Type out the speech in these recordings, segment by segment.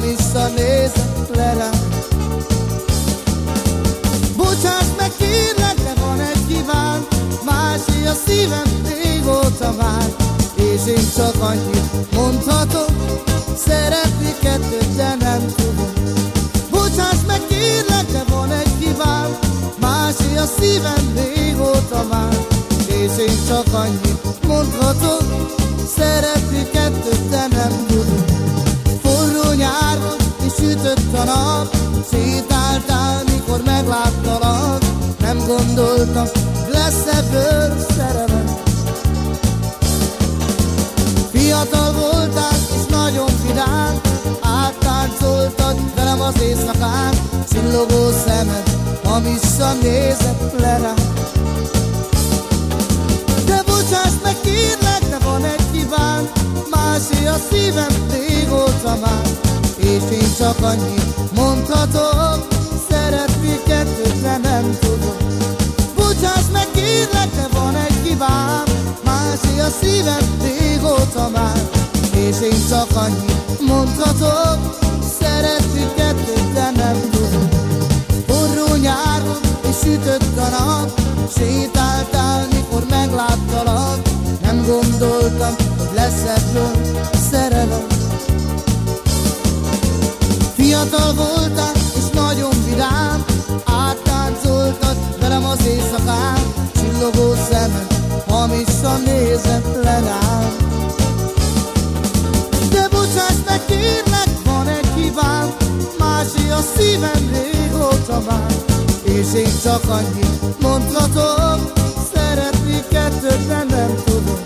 Visszanézek le rám Bocsáss meg kérlek, de van egy kíván. Másé a szívem régóta vár. És én csak annyit mondhatom Szeretni kettőt, de nem tudom. Bocsáss meg kérlek, de van egy kíván. Másé a szívem régóta vár. És én csak annyit mondhatom Szeretni kettőt, de nem tudom Forró nyár volt, és sütött a nap. Sétáltál, mikor megláttalak. Nem gondoltam, lesz ebből szerelem. Fiatal voltál, és nagyon vidám Áttáncoltad velem az éjszakán Csillogó szemed, ha visszanézek le rám csak annyit mondhatok Szeretni kettőt, nem tudom. Bocsáss meg, kérlek, de van egy kíván Másé a szívem régóta már. És én csak annyit mondhatok Szeretni kettőt, de nem tudom. Forró nyáron és sütött a nap. Sétáltál, mikor megláttalak. Nem gondoltam, hogy lesz ebből szerelem Fiatal voltál, és nagyon vidám. Áttáncoltad velem az éjszakán Csillogó szemed, ha visszanézett le rám De bocsáss meg, kérlek, van egy kíván Másé a szívem régóta már És én csak annyit mondhatok Szeretni kettőt, de nem tudom.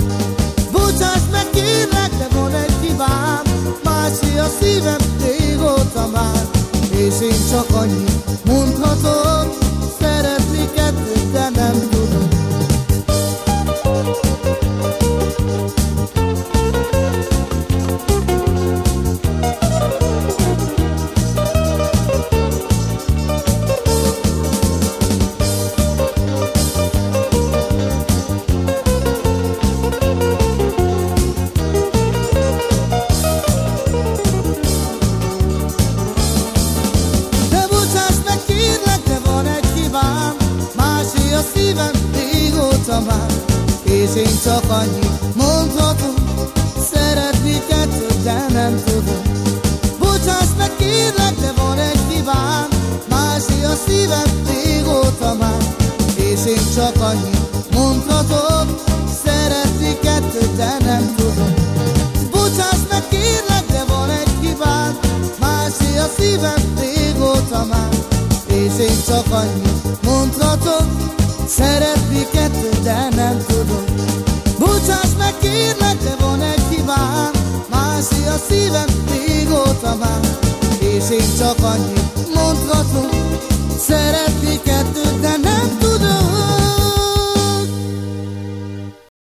Bocsáss meg, kérlek, de van egy kíván Másé a szívem régóta már És én csak annyit mondhatok régóta már És én csak annyit mondhatom Szeretni kettőt, de nem tudom Bocsáss meg, kérlek, de van egy kíván Másé a szívem régóta már. És én csak annyit mondhatom Szeretni kettőt, de nem tudom Bocsáss meg, kérlek, de van egy kíván Másé a szívem Bocsáss meg, kérlek, de van egy hibám. Másé a szívem régóta már És én csak annyit mondhatom Szeretni kettőt, de nem